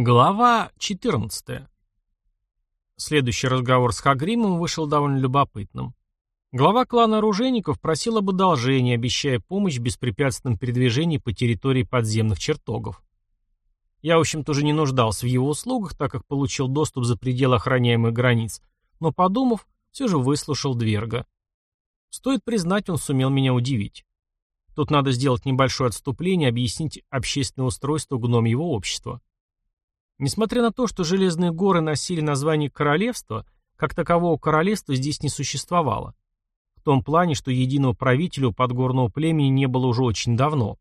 Глава 14. Следующий разговор с Хагримом вышел довольно любопытным. Глава клана оружейников просил об одолжении, обещая помощь в беспрепятственном передвижении по территории подземных чертогов. Я, в общем-то, уже не нуждался в его услугах, так как получил доступ за пределы охраняемых границ, но, подумав, все же выслушал Дверга. Стоит признать, он сумел меня удивить. Тут надо сделать небольшое отступление, объяснить общественное устройство гномьего общества. Несмотря на то, что Железные горы носили название королевства, как такового королевства здесь не существовало. В том плане, что единого правителя у подгорного племени не было уже очень давно.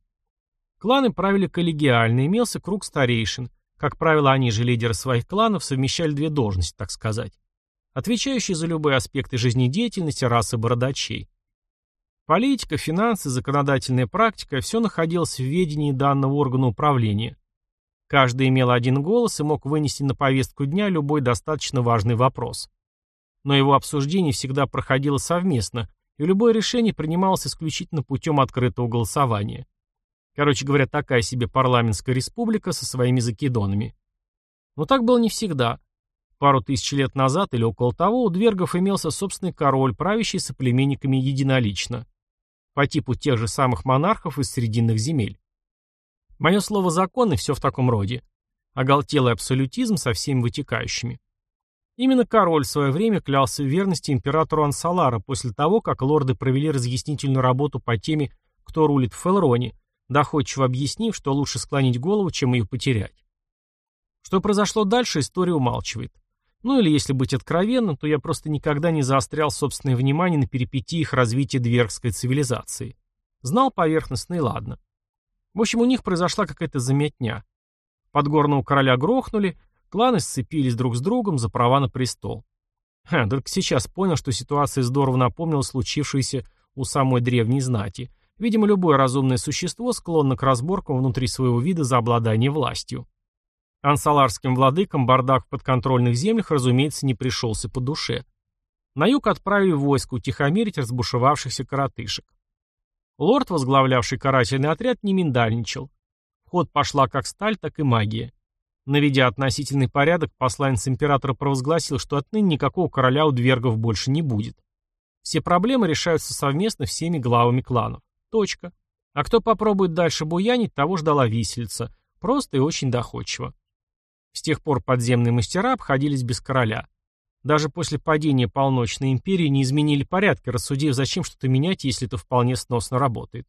Кланы правили коллегиально, имелся круг старейшин. Как правило, они же лидеры своих кланов совмещали две должности, так сказать. Отвечающие за любые аспекты жизнедеятельности расы бородачей. Политика, финансы, законодательная практика – все находилось в ведении данного органа управления. Каждый имел один голос и мог вынести на повестку дня любой достаточно важный вопрос. Но его обсуждение всегда проходило совместно, и любое решение принималось исключительно путем открытого голосования. Короче говоря, такая себе парламентская республика со своими закидонами. Но так было не всегда. Пару тысяч лет назад или около того у двергов имелся собственный король, правящий соплеменниками единолично по типу тех же самых монархов из Срединных земель. Мое слово закон и все в таком роде. Оголтелый абсолютизм со всеми вытекающими. Именно король в свое время клялся в верности императору Ансалара после того, как лорды провели разъяснительную работу по теме «Кто рулит в Фелроне», доходчиво объяснив, что лучше склонить голову, чем ее потерять. Что произошло дальше, история умалчивает. Ну или, если быть откровенным, то я просто никогда не заострял собственное внимание на перипетиях развития двергской цивилизации. Знал поверхностно и ладно. В общем, у них произошла какая-то заметня. Подгорного короля грохнули, кланы сцепились друг с другом за права на престол. Ха, только сейчас понял, что ситуация здорово напомнила случившееся у самой древней знати. Видимо, любое разумное существо склонно к разборкам внутри своего вида за обладание властью. Ансаларским владыкам бардак в подконтрольных землях, разумеется, не пришелся по душе. На юг отправили войско утихомирить разбушевавшихся коротышек. Лорд, возглавлявший карательный отряд, не миндальничал. В ход пошла как сталь, так и магия. Наведя относительный порядок, посланец императора провозгласил, что отныне никакого короля у двергов больше не будет. Все проблемы решаются совместно всеми главами кланов. Точка. А кто попробует дальше буянить, того ждала висельца. Просто и очень доходчиво. С тех пор подземные мастера обходились без короля. Даже после падения полночной империи не изменили порядки, рассудив, зачем что-то менять, если это вполне сносно работает.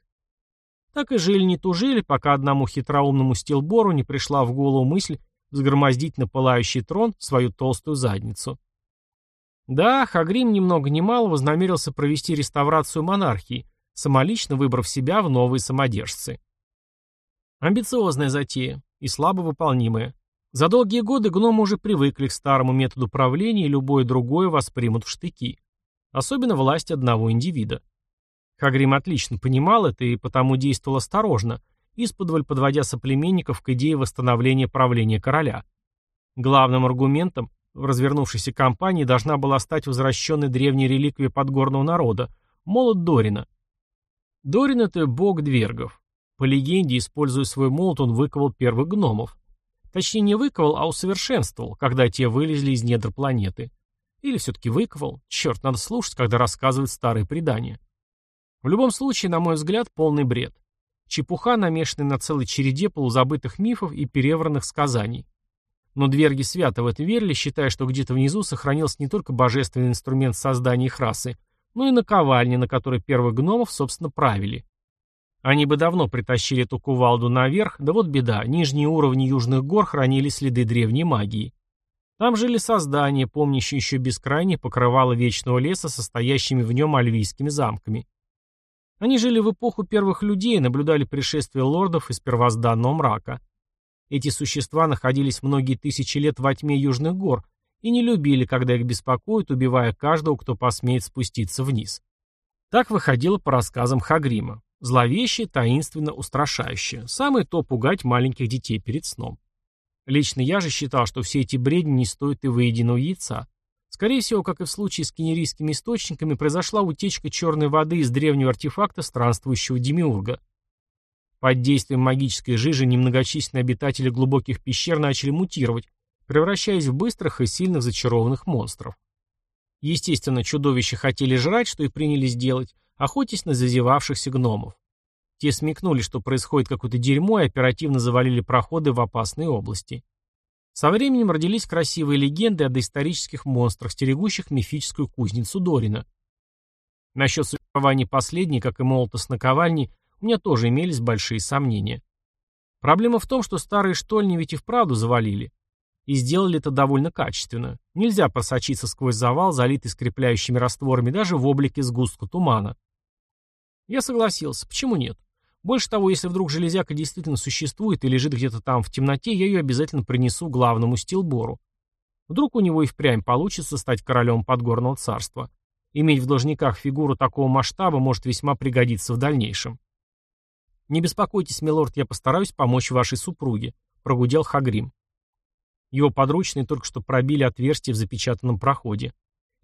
Так и жили не тужили, пока одному хитроумному стилбору не пришла в голову мысль взгромоздить на пылающий трон свою толстую задницу. Да, Хагрим ни много мало вознамерился провести реставрацию монархии, самолично выбрав себя в новые самодержцы. Амбициозная затея и слабо выполнимая. За долгие годы гномы уже привыкли к старому методу правления и любое другое воспримут в штыки. Особенно власть одного индивида. Хагрим отлично понимал это и потому действовал осторожно, исподволь подводя соплеменников к идее восстановления правления короля. Главным аргументом в развернувшейся кампании должна была стать возвращенная древняя реликвия подгорного народа – молот Дорина. Дорин – это бог двергов. По легенде, используя свой молот, он выковал первых гномов. Точнее, не выковал, а усовершенствовал, когда те вылезли из недр планеты. Или все-таки выковал. Черт, надо слушать, когда рассказывают старые предания. В любом случае, на мой взгляд, полный бред. Чепуха, намешанная на целой череде полузабытых мифов и перевранных сказаний. Но дверги свято в это верили, считая, что где-то внизу сохранился не только божественный инструмент создания их расы, но и наковальня, на которой первых гномов, собственно, правили. Они бы давно притащили эту кувалду наверх, да вот беда, нижние уровни южных гор хранили следы древней магии. Там жили создания, помнящие еще бескрайнее покрывало вечного леса, состоящими в нем альвийскими замками. Они жили в эпоху первых людей и наблюдали пришествие лордов из первозданного мрака. Эти существа находились многие тысячи лет во тьме южных гор и не любили, когда их беспокоят, убивая каждого, кто посмеет спуститься вниз. Так выходило по рассказам Хагрима. Зловеще, таинственно, устрашающе. Самое то пугать маленьких детей перед сном. Лично я же считал, что все эти бредни не стоят и выеденного яйца. Скорее всего, как и в случае с кенерийскими источниками, произошла утечка черной воды из древнего артефакта странствующего демиурга. Под действием магической жижи немногочисленные обитатели глубоких пещер начали мутировать, превращаясь в быстрых и сильных зачарованных монстров. Естественно, чудовища хотели жрать, что и принялись делать, охотясь на зазевавшихся гномов. Те смекнули, что происходит какое-то дерьмо, и оперативно завалили проходы в опасные области. Со временем родились красивые легенды о доисторических монстрах, стерегущих мифическую кузницу Дорина. Насчет существования последней, как и молота с наковальней, у меня тоже имелись большие сомнения. Проблема в том, что старые штольни ведь и вправду завалили. И сделали это довольно качественно. Нельзя просочиться сквозь завал, залитый скрепляющими растворами, даже в облике сгустка тумана. Я согласился. Почему нет? Больше того, если вдруг железяка действительно существует и лежит где-то там в темноте, я ее обязательно принесу главному стилбору. Вдруг у него и впрямь получится стать королем подгорного царства. Иметь в должниках фигуру такого масштаба может весьма пригодиться в дальнейшем. «Не беспокойтесь, милорд, я постараюсь помочь вашей супруге», — прогудел Хагрим. Его подручные только что пробили отверстие в запечатанном проходе.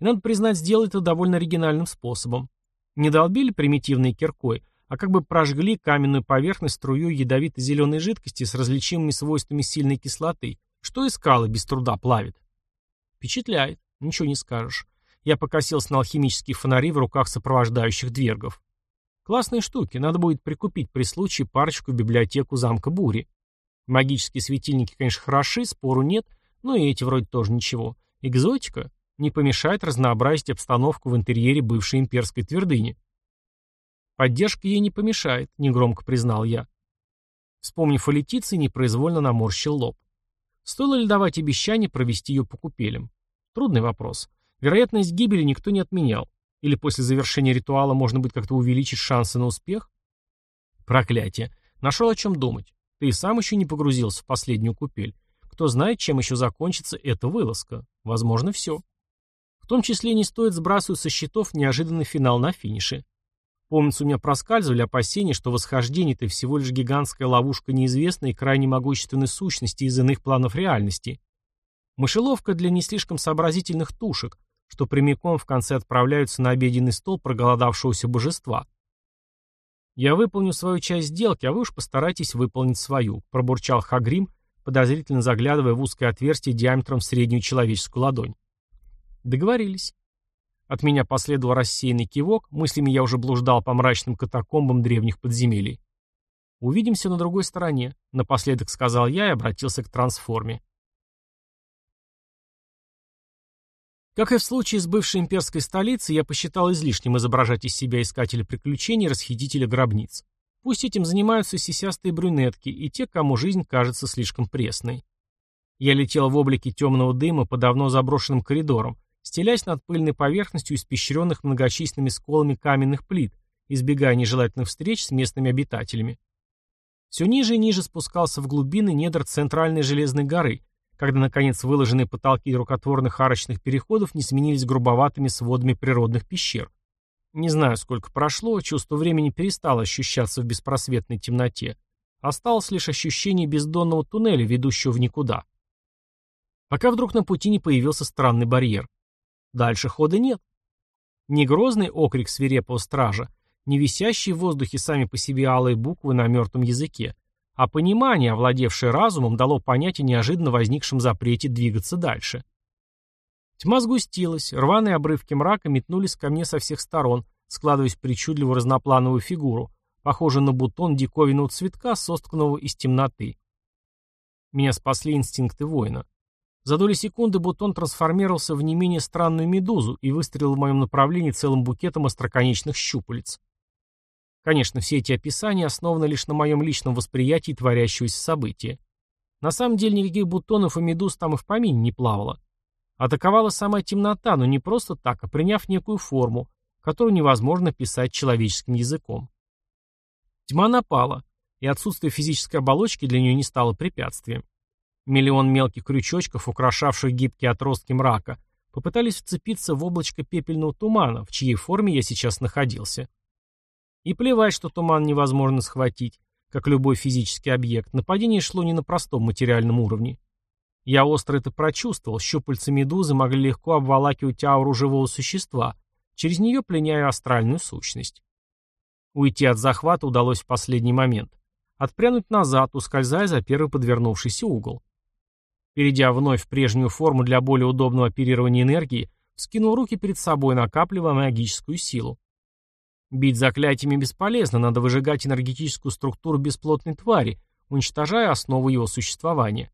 И, надо признать, сделали это довольно оригинальным способом. Не долбили примитивной киркой, а как бы прожгли каменную поверхность струей ядовито-зеленой жидкости с различимыми свойствами сильной кислоты, что и скалы без труда плавит. Впечатляет, ничего не скажешь. Я покосился на алхимические фонари в руках сопровождающих двергов. Классные штуки, надо будет прикупить при случае парочку в библиотеку замка Бури. Магические светильники, конечно, хороши, спору нет, но и эти вроде тоже ничего. Экзотика не помешает разнообразить обстановку в интерьере бывшей имперской твердыни. Поддержка ей не помешает, негромко признал я. Вспомнив о Летиции, непроизвольно наморщил лоб. Стоило ли давать обещание провести ее по купелям? Трудный вопрос. Вероятность гибели никто не отменял. Или после завершения ритуала можно будет как-то увеличить шансы на успех? Проклятие. Нашел о чем думать. Ты и сам еще не погрузился в последнюю купель. Кто знает, чем еще закончится эта вылазка. Возможно, все. В том числе не стоит сбрасывать со счетов неожиданный финал на финише. Помнится, у меня проскальзывали опасения, что восхождение – это всего лишь гигантская ловушка неизвестной и крайне могущественной сущности из иных планов реальности. Мышеловка для не слишком сообразительных тушек, что прямиком в конце отправляются на обеденный стол проголодавшегося божества. «Я выполню свою часть сделки, а вы уж постарайтесь выполнить свою», – пробурчал Хагрим, подозрительно заглядывая в узкое отверстие диаметром в среднюю человеческую ладонь. Договорились. От меня последовал рассеянный кивок, мыслями я уже блуждал по мрачным катакомбам древних подземелий. «Увидимся на другой стороне», — напоследок сказал я и обратился к трансформе. Как и в случае с бывшей имперской столицей, я посчитал излишним изображать из себя искателя приключений расхитителя гробниц. Пусть этим занимаются сисястые брюнетки и те, кому жизнь кажется слишком пресной. Я летел в облике темного дыма по давно заброшенным коридорам, стелясь над пыльной поверхностью испещренных многочисленными сколами каменных плит, избегая нежелательных встреч с местными обитателями. Все ниже и ниже спускался в глубины недр центральной железной горы, когда, наконец, выложенные потолки рукотворных арочных переходов не сменились грубоватыми сводами природных пещер. Не знаю, сколько прошло, чувство времени перестало ощущаться в беспросветной темноте. Осталось лишь ощущение бездонного туннеля, ведущего в никуда. Пока вдруг на пути не появился странный барьер. Дальше хода нет. Ни грозный окрик свирепого стража, ни висящие в воздухе сами по себе алые буквы на мертвом языке, а понимание, овладевшее разумом, дало понять о неожиданно возникшем запрете двигаться дальше. Тьма сгустилась, рваные обрывки мрака метнулись ко мне со всех сторон, складываясь в причудливую разноплановую фигуру, похожую на бутон диковинного цветка, сотканного из темноты. Меня спасли инстинкты воина. За доли секунды бутон трансформировался в не менее странную медузу и выстрелил в моем направлении целым букетом остроконечных щупалец. Конечно, все эти описания основаны лишь на моем личном восприятии творящегося события. На самом деле никаких бутонов и медуз там и в помине не плавало. Атаковала сама темнота, но не просто так, а приняв некую форму, которую невозможно писать человеческим языком. Тьма напала, и отсутствие физической оболочки для нее не стало препятствием. Миллион мелких крючочков, украшавших гибкие отростки мрака, попытались вцепиться в облачко пепельного тумана, в чьей форме я сейчас находился. И плевать, что туман невозможно схватить, как любой физический объект. Нападение шло не на простом материальном уровне. Я остро это прочувствовал, щупальца медузы могли легко обволакивать ауру живого существа, через нее пленяя астральную сущность. Уйти от захвата удалось в последний момент. отпрянуть назад, ускользая за первый подвернувшийся угол. Перейдя вновь в прежнюю форму для более удобного оперирования энергии, скинул руки перед собой, накапливая магическую силу. Бить заклятиями бесполезно, надо выжигать энергетическую структуру бесплотной твари, уничтожая основу его существования.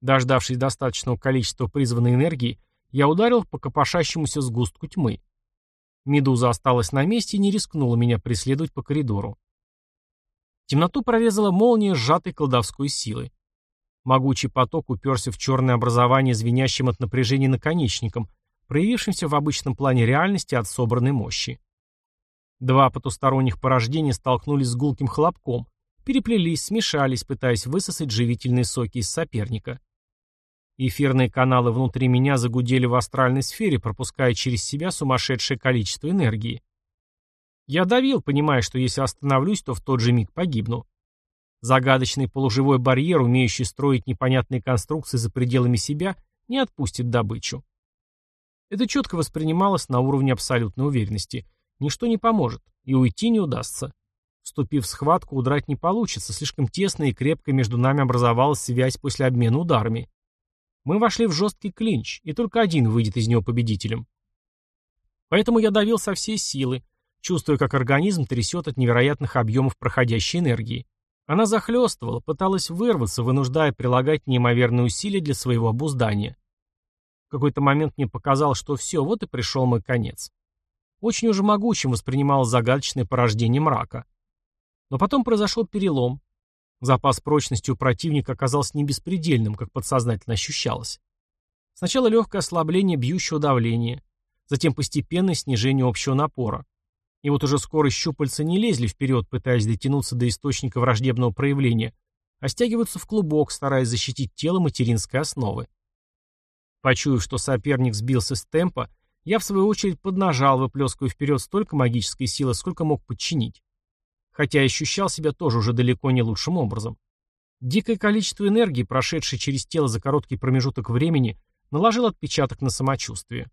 Дождавшись достаточного количества призванной энергии, я ударил по копошащемуся сгустку тьмы. Медуза осталась на месте и не рискнула меня преследовать по коридору. Темноту прорезала молния сжатой колдовской силы. Могучий поток уперся в черное образование звенящим от напряжения наконечником, проявившимся в обычном плане реальности от собранной мощи. Два потусторонних порождения столкнулись с гулким хлопком, переплелись, смешались, пытаясь высосать живительные соки из соперника. Эфирные каналы внутри меня загудели в астральной сфере, пропуская через себя сумасшедшее количество энергии. Я давил, понимая, что если остановлюсь, то в тот же миг погибну. Загадочный полуживой барьер, умеющий строить непонятные конструкции за пределами себя, не отпустит добычу. Это четко воспринималось на уровне абсолютной уверенности. Ничто не поможет, и уйти не удастся. Вступив в схватку, удрать не получится, слишком тесно и крепко между нами образовалась связь после обмена ударами. Мы вошли в жесткий клинч, и только один выйдет из него победителем. Поэтому я давил со всей силы, чувствуя, как организм трясет от невероятных объемов проходящей энергии. Она захлестывала, пыталась вырваться, вынуждая прилагать неимоверные усилия для своего обуздания. В какой-то момент мне показалось, что все, вот и пришел мой конец. Очень уже могучим воспринимал загадочное порождение мрака. Но потом произошел перелом, Запас прочности у противника оказался не беспредельным, как подсознательно ощущалось. Сначала легкое ослабление бьющего давления, затем постепенное снижение общего напора. И вот уже скоро щупальца не лезли вперед, пытаясь дотянуться до источника враждебного проявления, а стягиваются в клубок, стараясь защитить тело материнской основы. Почуяв, что соперник сбился с темпа, я в свою очередь поднажал, выплескивая вперед столько магической силы, сколько мог подчинить хотя ощущал себя тоже уже далеко не лучшим образом. Дикое количество энергии, прошедшее через тело за короткий промежуток времени, наложил отпечаток на самочувствие.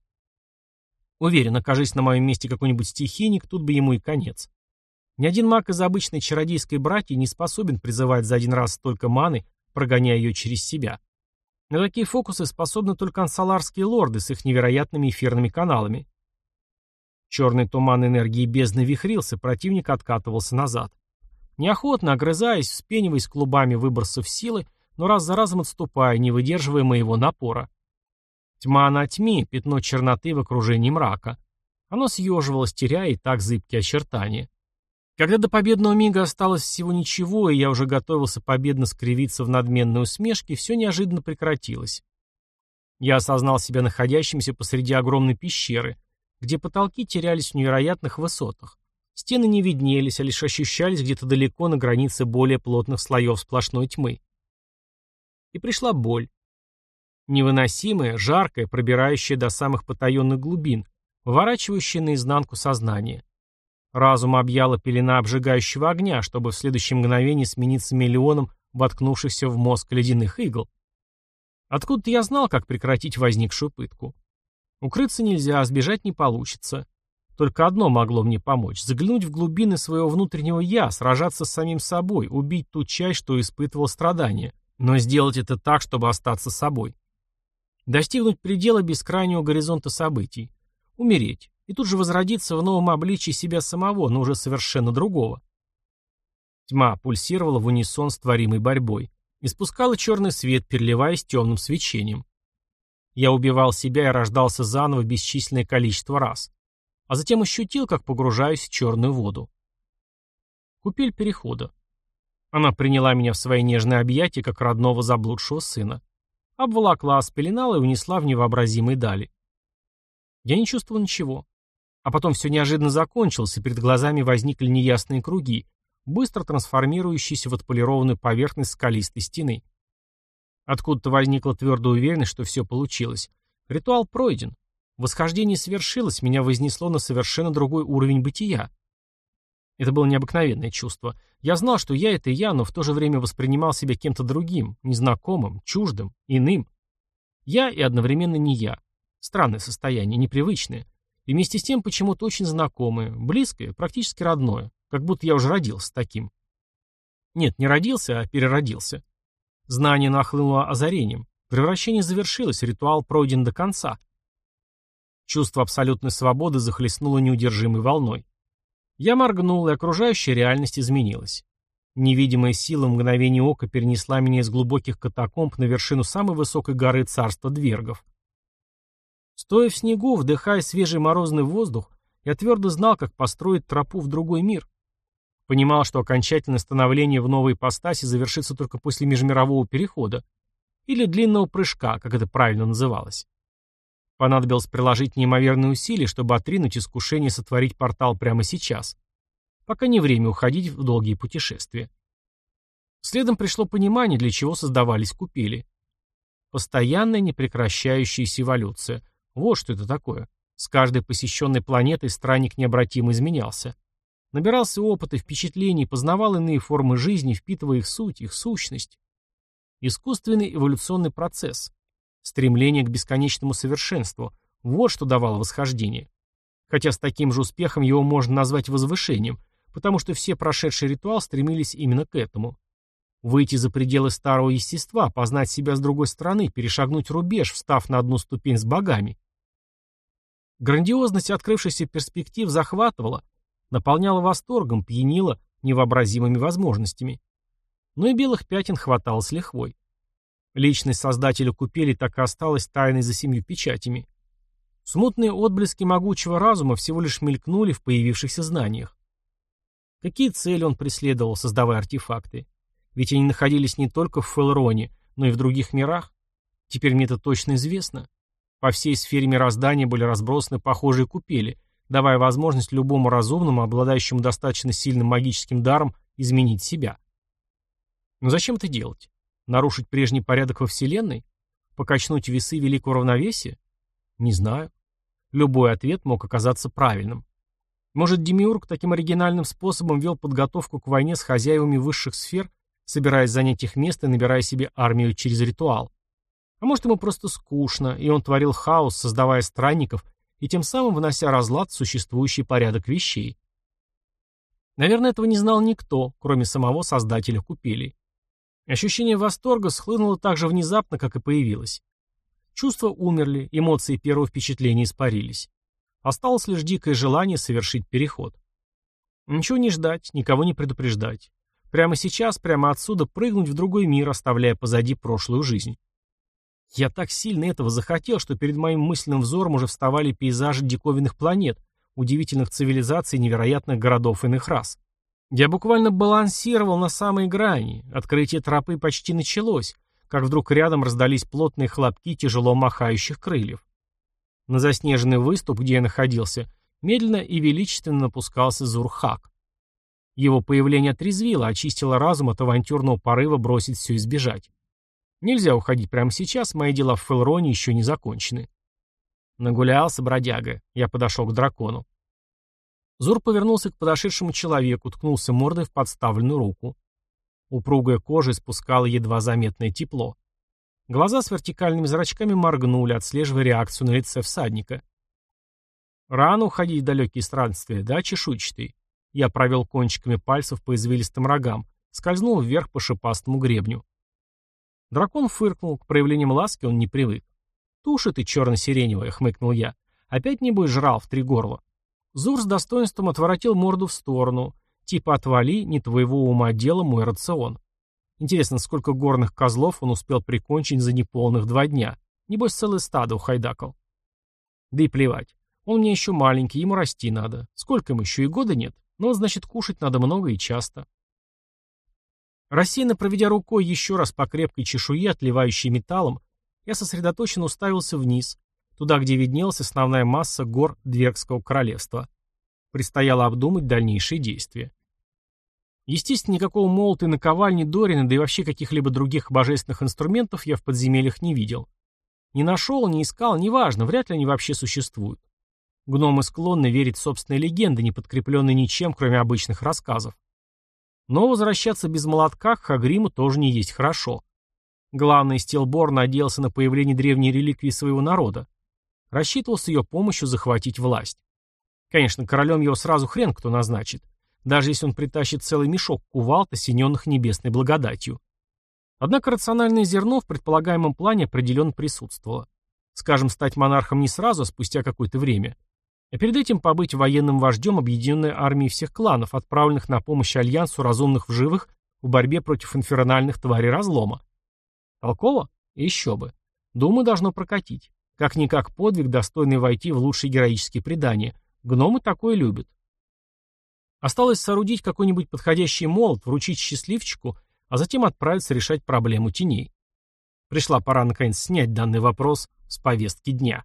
Уверен, окажись на моем месте какой-нибудь стихийник, тут бы ему и конец. Ни один маг из обычной чародейской братьи не способен призывать за один раз столько маны, прогоняя ее через себя. На такие фокусы способны только ансаларские лорды с их невероятными эфирными каналами. Черный туман энергии бездны вихрился, противник откатывался назад. Неохотно, огрызаясь, вспениваясь клубами выбросов силы, но раз за разом отступая, не выдерживая моего напора. Тьма на тьме, пятно черноты в окружении мрака. Оно съеживалось, теряя и так зыбкие очертания. Когда до победного мига осталось всего ничего, и я уже готовился победно скривиться в надменной усмешке, все неожиданно прекратилось. Я осознал себя находящимся посреди огромной пещеры — где потолки терялись в невероятных высотах. Стены не виднелись, а лишь ощущались где-то далеко на границе более плотных слоев сплошной тьмы. И пришла боль. Невыносимая, жаркая, пробирающая до самых потаенных глубин, выворачивающая наизнанку сознание. Разум объяла пелена обжигающего огня, чтобы в следующее мгновение смениться миллионом воткнувшихся в мозг ледяных игл. Откуда-то я знал, как прекратить возникшую пытку. Укрыться нельзя, а сбежать не получится. Только одно могло мне помочь — заглянуть в глубины своего внутреннего «я», сражаться с самим собой, убить ту часть, что испытывал страдания, но сделать это так, чтобы остаться собой. Достигнуть предела бескрайнего горизонта событий. Умереть. И тут же возродиться в новом обличии себя самого, но уже совершенно другого. Тьма пульсировала в унисон с творимой борьбой. Испускала черный свет, переливаясь темным свечением. Я убивал себя и рождался заново бесчисленное количество раз. А затем ощутил, как погружаюсь в черную воду. Купель перехода. Она приняла меня в свои нежные объятия, как родного заблудшего сына. Обволокла, спеленала и унесла в невообразимые дали. Я не чувствовал ничего. А потом все неожиданно закончилось, и перед глазами возникли неясные круги, быстро трансформирующиеся в отполированную поверхность скалистой стены. Откуда-то возникла твердая уверенность, что все получилось. Ритуал пройден. Восхождение свершилось, меня вознесло на совершенно другой уровень бытия. Это было необыкновенное чувство. Я знал, что я — это я, но в то же время воспринимал себя кем-то другим, незнакомым, чуждым, иным. Я и одновременно не я. Странное состояние, непривычное. И вместе с тем почему-то очень знакомое, близкое, практически родное. Как будто я уже родился таким. Нет, не родился, а переродился. Знание нахлынуло озарением. Превращение завершилось, ритуал пройден до конца. Чувство абсолютной свободы захлестнуло неудержимой волной. Я моргнул, и окружающая реальность изменилась. Невидимая сила мгновение ока перенесла меня из глубоких катакомб на вершину самой высокой горы царства Двергов. Стоя в снегу, вдыхая свежий морозный воздух, я твердо знал, как построить тропу в другой мир. Понимал, что окончательное становление в новой ипостаси завершится только после межмирового перехода, или длинного прыжка, как это правильно называлось. Понадобилось приложить неимоверные усилия, чтобы отринуть искушение сотворить портал прямо сейчас. Пока не время уходить в долгие путешествия. Следом пришло понимание, для чего создавались купели. Постоянная непрекращающаяся эволюция. Вот что это такое. С каждой посещенной планетой странник необратимо изменялся. Набирался опыта, впечатлений, познавал иные формы жизни, впитывая их суть, их сущность. Искусственный эволюционный процесс. Стремление к бесконечному совершенству. Вот что давало восхождение. Хотя с таким же успехом его можно назвать возвышением, потому что все прошедшие ритуал стремились именно к этому. Выйти за пределы старого естества, познать себя с другой стороны, перешагнуть рубеж, встав на одну ступень с богами. Грандиозность открывшихся перспектив захватывала, наполняла восторгом, пьянила невообразимыми возможностями. Но и белых пятен хватало с лихвой. Личность создателя купели так и осталась тайной за семью печатями. Смутные отблески могучего разума всего лишь мелькнули в появившихся знаниях. Какие цели он преследовал, создавая артефакты? Ведь они находились не только в Фелроне, но и в других мирах. Теперь мне это точно известно. По всей сфере мироздания были разбросаны похожие купели, давая возможность любому разумному, обладающему достаточно сильным магическим даром, изменить себя. Но зачем это делать? Нарушить прежний порядок во Вселенной? Покачнуть весы великого равновесия? Не знаю. Любой ответ мог оказаться правильным. Может, Демиург таким оригинальным способом вел подготовку к войне с хозяевами высших сфер, собираясь занять их место и набирая себе армию через ритуал. А может, ему просто скучно, и он творил хаос, создавая странников, и тем самым внося разлад в существующий порядок вещей. Наверное, этого не знал никто, кроме самого создателя купелей. Ощущение восторга схлынуло так же внезапно, как и появилось. Чувства умерли, эмоции первого впечатления испарились. Осталось лишь дикое желание совершить переход. Ничего не ждать, никого не предупреждать. Прямо сейчас, прямо отсюда прыгнуть в другой мир, оставляя позади прошлую жизнь. Я так сильно этого захотел, что перед моим мысленным взором уже вставали пейзажи диковинных планет, удивительных цивилизаций невероятных городов иных рас. Я буквально балансировал на самой грани, открытие тропы почти началось, как вдруг рядом раздались плотные хлопки тяжело махающих крыльев. На заснеженный выступ, где я находился, медленно и величественно напускался Зурхак. Его появление отрезвило, очистило разум от авантюрного порыва бросить все и сбежать. Нельзя уходить прямо сейчас, мои дела в Фелроне еще не закончены. Нагулялся бродяга. Я подошел к дракону. Зур повернулся к подошедшему человеку, ткнулся мордой в подставленную руку. Упругая кожа испускала едва заметное тепло. Глаза с вертикальными зрачками моргнули, отслеживая реакцию на лице всадника. Рано уходить в далекие странствия, да, чешуйчатый? Я провел кончиками пальцев по извилистым рогам, скользнул вверх по шипастому гребню. Дракон фыркнул, к проявлениям ласки он не привык. «Туши ты черно-сиреневая», — хмыкнул я. «Опять, небось, жрал в три горла». Зур с достоинством отворотил морду в сторону. Типа «отвали, не твоего ума дело мой рацион». Интересно, сколько горных козлов он успел прикончить за неполных два дня. Небось, целое стадо ухайдакал. Да и плевать. Он мне еще маленький, ему расти надо. Сколько ему еще и года нет. Но, значит, кушать надо много и часто. Рассеянно проведя рукой еще раз по крепкой чешуе, отливающей металлом, я сосредоточенно уставился вниз, туда, где виднелась основная масса гор Двергского королевства. Предстояло обдумать дальнейшие действия. Естественно, никакого молота и наковальни Дорина, да и вообще каких-либо других божественных инструментов я в подземельях не видел. Не нашел, не искал, неважно, вряд ли они вообще существуют. Гномы склонны верить в собственные легенды, не подкрепленные ничем, кроме обычных рассказов. Но возвращаться без молотка к Хагриму тоже не есть хорошо. Главный Стилбор надеялся на появление древней реликвии своего народа. Рассчитывал с ее помощью захватить власть. Конечно, королем его сразу хрен кто назначит. даже если он притащит целый мешок кувалд, осененных небесной благодатью. Однако рациональное зерно в предполагаемом плане определенно присутствовало. Скажем, стать монархом не сразу, а спустя какое-то время. А перед этим побыть военным вождем объединенной армии всех кланов, отправленных на помощь Альянсу разумных в живых в борьбе против инфернальных тварей разлома. Толково? Еще бы. Думаю, должно прокатить. Как-никак подвиг, достойный войти в лучшие героические предания. Гномы такое любят. Осталось соорудить какой-нибудь подходящий молот, вручить счастливчику, а затем отправиться решать проблему теней. Пришла пора наконец снять данный вопрос с повестки дня.